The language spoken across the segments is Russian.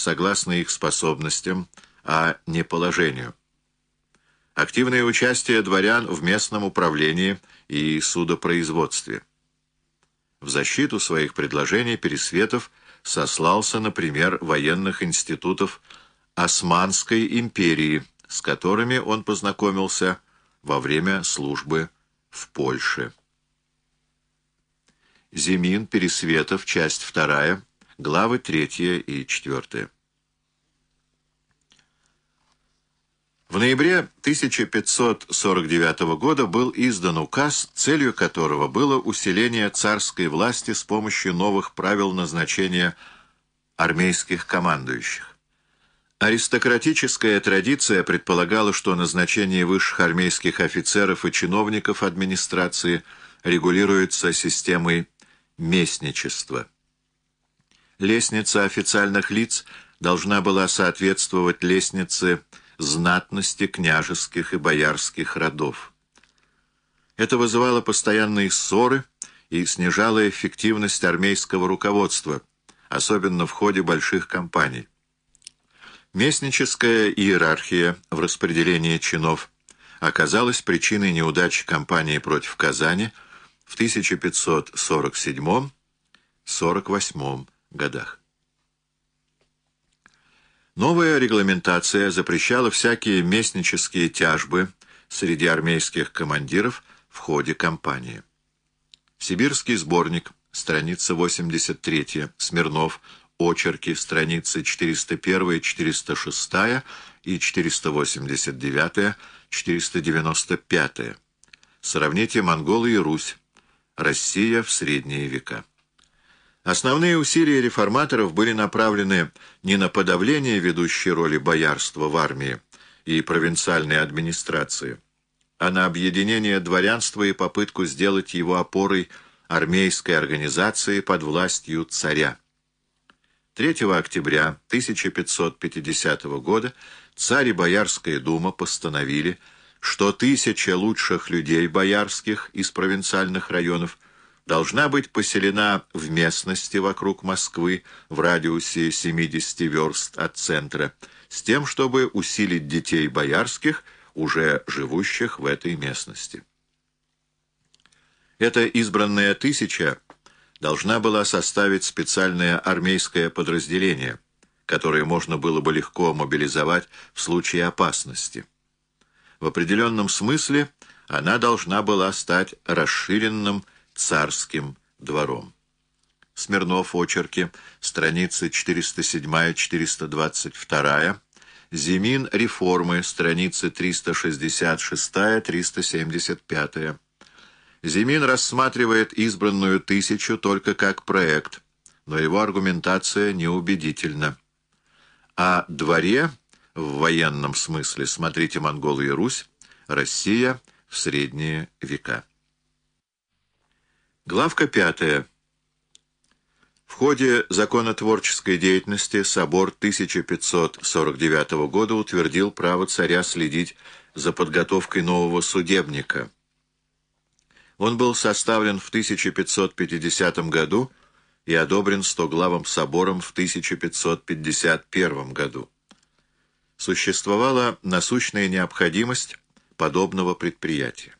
согласно их способностям, а не положению. Активное участие дворян в местном управлении и судопроизводстве. В защиту своих предложений Пересветов сослался, например, военных институтов Османской империи, с которыми он познакомился во время службы в Польше. Зимин, Пересветов, часть 2, главы 3 и 4. В ноябре 1549 года был издан указ, целью которого было усиление царской власти с помощью новых правил назначения армейских командующих. Аристократическая традиция предполагала, что назначение высших армейских офицеров и чиновников администрации регулируется системой местничества. Лестница официальных лиц должна была соответствовать лестнице знатности княжеских и боярских родов. Это вызывало постоянные ссоры и снижало эффективность армейского руководства, особенно в ходе больших кампаний. Местническая иерархия в распределении чинов оказалась причиной неудачи кампании против Казани в 1547-48 годах. Новая регламентация запрещала всякие местнические тяжбы среди армейских командиров в ходе кампании. Сибирский сборник, страница 83, Смирнов, очерки, страницы 401, 406 и 489, 495. Сравните Монголы и Русь. Россия в средние века. Основные усилия реформаторов были направлены не на подавление ведущей роли боярства в армии и провинциальной администрации, а на объединение дворянства и попытку сделать его опорой армейской организации под властью царя. 3 октября 1550 года царь и Боярская дума постановили, что тысяча лучших людей боярских из провинциальных районов – должна быть поселена в местности вокруг Москвы в радиусе 70 верст от центра, с тем, чтобы усилить детей боярских, уже живущих в этой местности. Эта избранная тысяча должна была составить специальное армейское подразделение, которое можно было бы легко мобилизовать в случае опасности. В определенном смысле она должна была стать расширенным царским двором. Смирнов, очерки, страницы 407-422, Зимин, реформы, страницы 366-375. Зимин рассматривает избранную тысячу только как проект, но его аргументация неубедительна. О дворе в военном смысле смотрите «Монголы и Русь», Россия в средние века. Главка пятая. В ходе законотворческой деятельности собор 1549 года утвердил право царя следить за подготовкой нового судебника. Он был составлен в 1550 году и одобрен стоглавым собором в 1551 году. Существовала насущная необходимость подобного предприятия.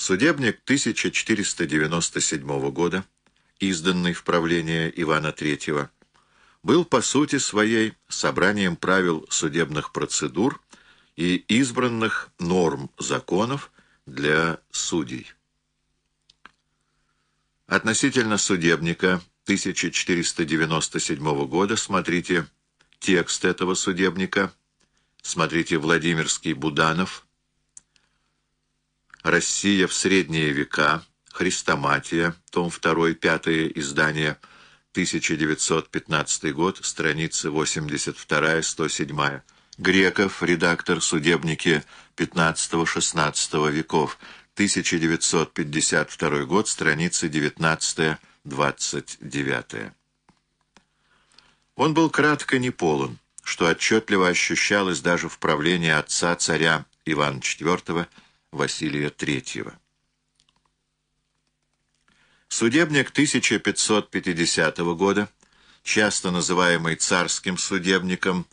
Судебник 1497 года, изданный в правление Ивана III, был по сути своей собранием правил судебных процедур и избранных норм законов для судей. Относительно судебника 1497 года смотрите текст этого судебника, смотрите Владимирский Буданов, Россия в средние века. Хрестоматия. Том 2, пятое издание. 1915 год. Страницы 82-107. Греков, редактор судебники 15-16 веков. 1952 год. Страницы 19-29. Он был кратко не что отчетливо ощущалось даже в правлении отца царя Ивана IV Василия III. Судебник 1550 года часто называемый царским судебником,